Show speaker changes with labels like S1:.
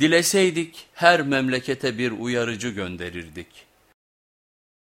S1: Dileseydik her memlekete bir uyarıcı gönderirdik.